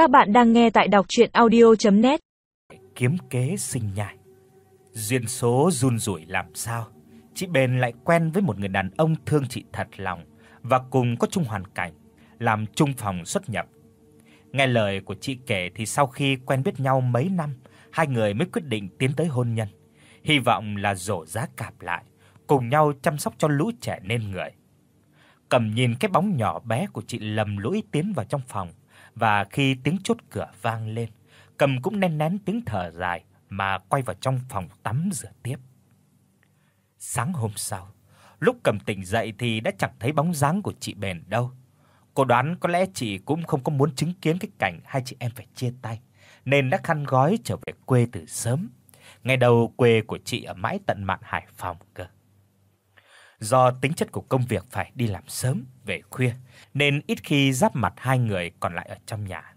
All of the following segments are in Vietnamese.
Các bạn đang nghe tại đọc audio net Kiếm kế sinh nhai. Duyên số run rủi làm sao? Chị Bền lại quen với một người đàn ông thương chị thật lòng và cùng có chung hoàn cảnh, làm chung phòng xuất nhập. Nghe lời của chị kể thì sau khi quen biết nhau mấy năm, hai người mới quyết định tiến tới hôn nhân. Hy vọng là rổ giá cạp lại, cùng nhau chăm sóc cho lũ trẻ nên người. Cầm nhìn cái bóng nhỏ bé của chị lầm lũi tiến vào trong phòng và khi tiếng chốt cửa vang lên, Cầm cũng nén nén tiếng thở dài mà quay vào trong phòng tắm rửa tiếp. Sáng hôm sau, lúc Cầm tỉnh dậy thì đã chẳng thấy bóng dáng của chị Bền đâu. Cô đoán có lẽ chị cũng không có muốn chứng kiến cái cảnh hai chị em phải chia tay, nên đã khăn gói trở về quê từ sớm. Ngày đầu quê của chị ở mãi tận mạn Hải Phòng cơ. Do tính chất của công việc phải đi làm sớm, về khuya nên ít khi giáp mặt hai người còn lại ở trong nhà.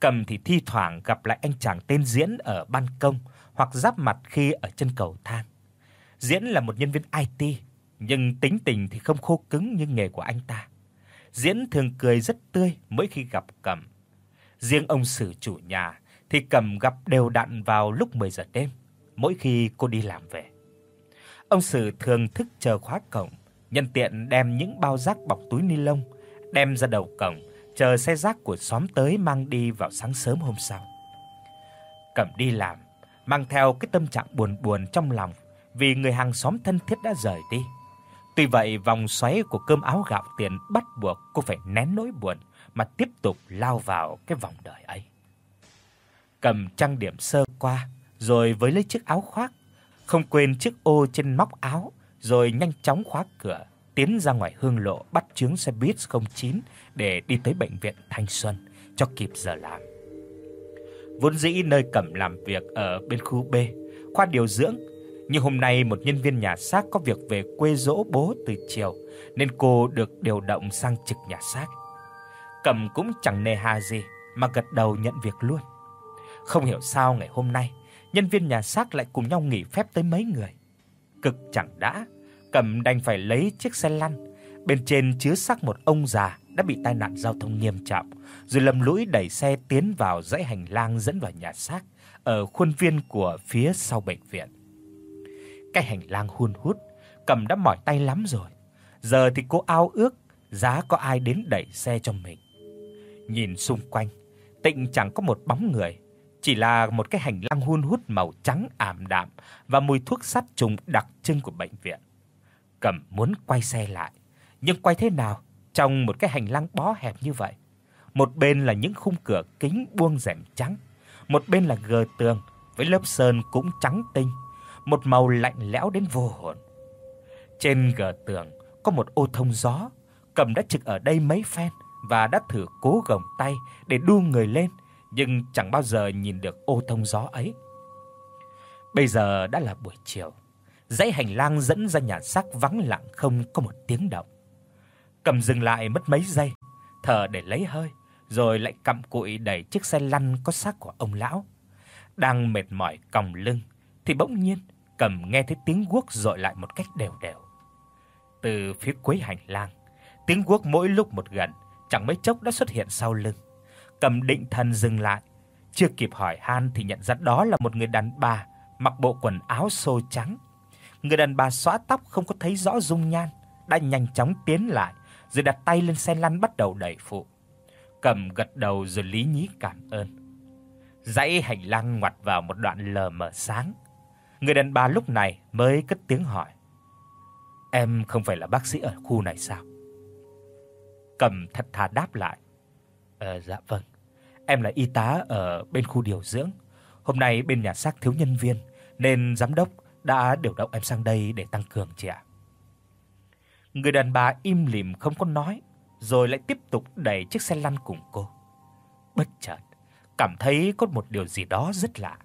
Cầm thì thi thoảng gặp lại anh chàng tên Diễn ở ban công hoặc giáp mặt khi ở chân cầu thang. Diễn là một nhân viên IT, nhưng tính tình thì không khô cứng như nghề của anh ta. Diễn thường cười rất tươi mỗi khi gặp Cầm. Riêng ông sử chủ nhà thì Cầm gặp đều đặn vào lúc 10 giờ đêm, mỗi khi cô đi làm về. Ông Sử thường thức chờ khóa cổng, nhân tiện đem những bao rác bọc túi ni lông đem ra đầu cổng, chờ xe rác của xóm tới mang đi vào sáng sớm hôm sau. Cẩm đi làm, mang theo cái tâm trạng buồn buồn trong lòng vì người hàng xóm thân thiết đã rời đi. Tuy vậy, vòng xoáy của cơm áo gạo tiền bắt buộc cô phải nén nỗi buồn mà tiếp tục lao vào cái vòng đời ấy. Cầm trang điểm sơ qua, rồi với lấy chiếc áo khoác không quên chiếc ô trên móc áo, rồi nhanh chóng khóa cửa, tiến ra ngoài hương lộ bắt chuyến xe buýt 09 để đi tới bệnh viện Thanh Xuân cho kịp giờ làm. Vốn dĩ nơi Cẩm làm việc ở bên khu B, khoa điều dưỡng, nhưng hôm nay một nhân viên nhà xác có việc về quê dỗ bố từ chiều nên cô được điều động sang trực nhà xác. Cẩm cũng chẳng nề hà gì mà gật đầu nhận việc luôn. Không hiểu sao ngày hôm nay nhân viên nhà xác lại cùng nhau nghỉ phép tới mấy người. Cực chẳng đã, Cẩm đành phải lấy chiếc xe lăn, bên trên chứa xác một ông già đã bị tai nạn giao thông nghiêm trọng, rồi lầm lũi đẩy xe tiến vào dãy hành lang dẫn vào nhà xác ở khuôn viên của phía sau bệnh viện. Cái hành lang hun hút, Cẩm đã mỏi tay lắm rồi. Giờ thì cô ao ước giá có ai đến đẩy xe cho mình. Nhìn xung quanh, tịnh chẳng có một bóng người, chỉ là một cái hành lang hun hút màu trắng ảm đạm và mùi thuốc sát trùng đặc trưng của bệnh viện. Cẩm muốn quay xe lại, nhưng quay thế nào trong một cái hành lang bó hẹp như vậy? Một bên là những khung cửa kính buông rèm trắng, một bên là gờ tường với lớp sơn cũng trắng tinh, một màu lạnh lẽo đến vô hồn. Trên gờ tường có một ô thông gió, Cẩm đã trực ở đây mấy phen và đã thử cố gồng tay để đu người lên nhưng chẳng bao giờ nhìn được ô thông gió ấy. Bây giờ đã là buổi chiều, dãy hành lang dẫn ra nhà xác vắng lặng không có một tiếng động. Cầm dừng lại mất mấy giây, thở để lấy hơi, rồi lại cặm cụi đẩy chiếc xe lăn có xác của ông lão. Đang mệt mỏi còng lưng thì bỗng nhiên Cầm nghe thấy tiếng guốc dội lại một cách đều đều. Từ phía cuối hành lang, tiếng guốc mỗi lúc một gần, chẳng mấy chốc đã xuất hiện sau lưng. Cầm định thần dừng lại, chưa kịp hỏi han thì nhận ra đó là một người đàn bà mặc bộ quần áo xô trắng. Người đàn bà xõa tóc không có thấy rõ dung nhan, đã nhanh chóng tiến lại, rồi đặt tay lên xe lăn bắt đầu đẩy phụ. Cầm gật đầu rồi lý nhí cảm ơn. Dãy hành lang ngoặt vào một đoạn lờ mờ sáng. Người đàn bà lúc này mới cất tiếng hỏi: "Em không phải là bác sĩ ở khu này sao?" Cầm thật thà đáp lại: "Ờ dạ vâng. Em là y tá ở bên khu điều dưỡng. Hôm nay bên nhà xác thiếu nhân viên nên giám đốc đã điều động em sang đây để tăng cường chị ạ." Người đàn bà im lìm không có nói, rồi lại tiếp tục đẩy chiếc xe lăn cùng cô. Bất chợt, cảm thấy có một điều gì đó rất lạ.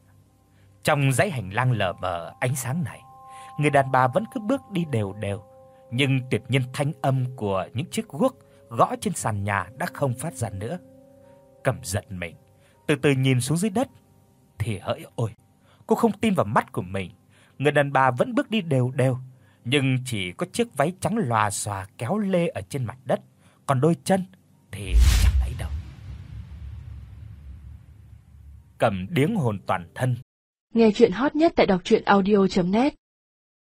Trong dãy hành lang lờ mờ ánh sáng này, người đàn bà vẫn cứ bước đi đều đều, nhưng tuyệt nhiên thanh âm của những chiếc guốc gõ trên sàn nhà đã không phát ra nữa. Cầm giật mình, từ từ nhìn xuống dưới đất, thì hỡi ôi, cô không tin vào mắt của mình. Người đàn bà vẫn bước đi đều đều, nhưng chỉ có chiếc váy trắng lòa xòa kéo lê ở trên mặt đất, còn đôi chân thì chẳng thấy đâu. cầm điếng hồn toàn thân. Nghe truyện hot nhất tại đọc audio net